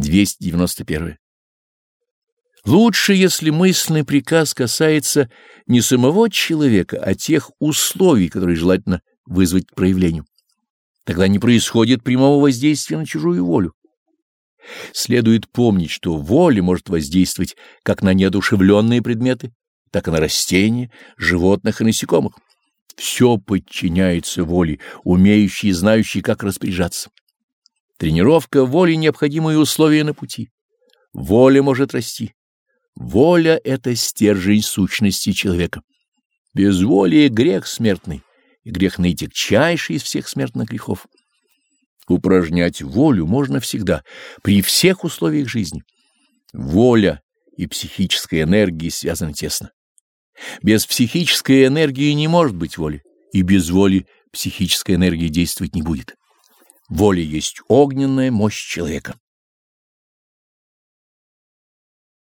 291. Лучше, если мысленный приказ касается не самого человека, а тех условий, которые желательно вызвать к проявлению. Тогда не происходит прямого воздействия на чужую волю. Следует помнить, что воля может воздействовать как на неодушевленные предметы, так и на растения, животных и насекомых. Все подчиняется воле, умеющей и знающей, как распоряжаться. Тренировка воли — необходимые условия на пути. Воля может расти. Воля — это стержень сущности человека. Безволие — грех смертный, и грех наитягчайший из всех смертных грехов. Упражнять волю можно всегда, при всех условиях жизни. Воля и психическая энергия связаны тесно. Без психической энергии не может быть воли, и без воли психическая энергия действовать не будет. Воля есть огненная мощь человека.